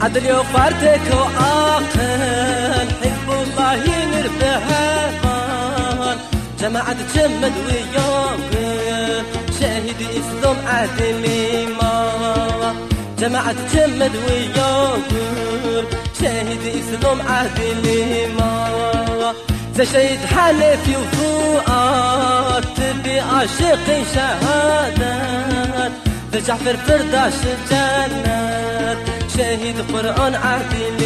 عدل يوفرتك وآقل حزب الله ينرفع جماعة تجمد وياك شاهد اسلام عدل ما جماعة تجمد وياك شاهد اسلام عدل ما شهيد حلفي وفؤاد تبي عاشق شهادات جعفر فرداش الجنات قرآن عدل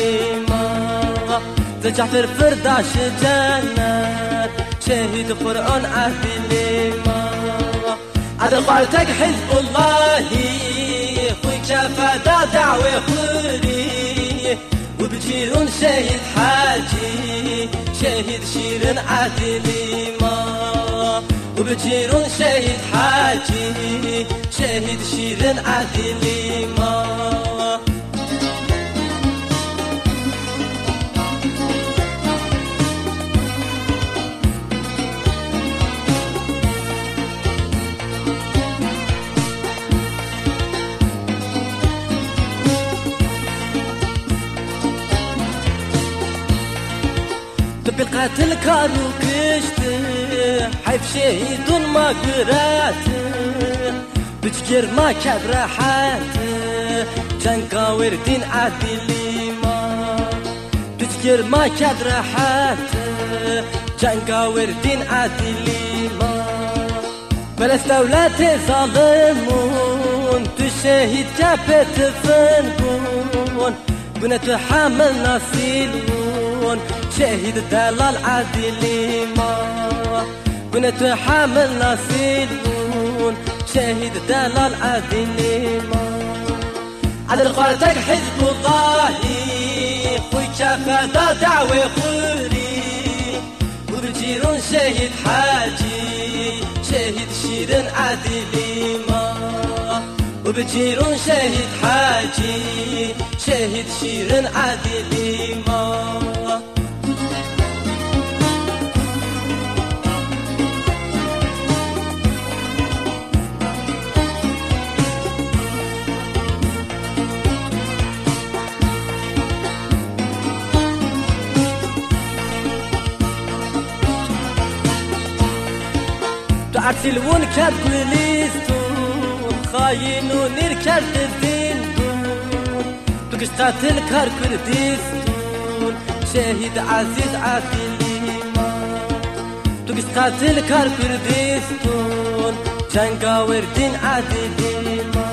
ما جعفر فرداش الجنات شهيد قرآن عدل ما عاد قالتك حزب الله خوي شفا دعوة خوري وبجيرون شهيد حاجي شهيد شيرين عدلي ما وبجيرون شهيد حاجي شهيد شيرين عدلي ما تبي القاتل كانوا كشت حيف شهيد ما قرات بتجر ما كبر حات جنقا وردين عدلي ما بتجر ما كبر حات جنقا وردين عدلي ما بلا استولات ظالمون تشهد كابت فنبون بنتحمل نصيلون شاهد الدلال عادل ما بنتحمل نصيلون شاهد الدلال عادل ما على القرتك حزب الله خوي شافا دعوة خوري وبجيرون شاهد حاجي شاهد شيرين عادل ما وبجيرون شاهد حاجي شاهد شيرين عادل ما تعطیلون کرد لیستون خاین و نیر کرد زندون تو گشت قاتل کار کردیستون شهید عزیز عزیلی تو گشت قاتل کار کردیستون جنگ آوردین ما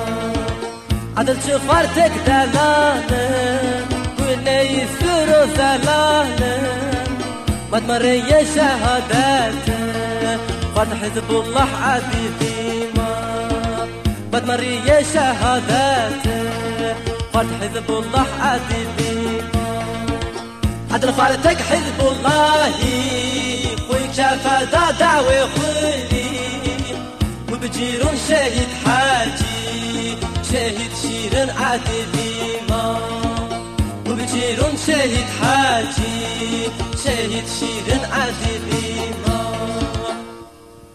عدل چه خوار تک دلانه گونه سر و زلانه فرد حزب الله عديدي ما بدمري يا شهادات. فرد حزب الله عديدي ما عدل فارتك حزب الله خويك شافا دا دعوة خولي وبجيرون شهيد حاجي. شهيد شيرين عديدي ما وبجيرون شهيد حاجي. شهيد شيرين عديدي ما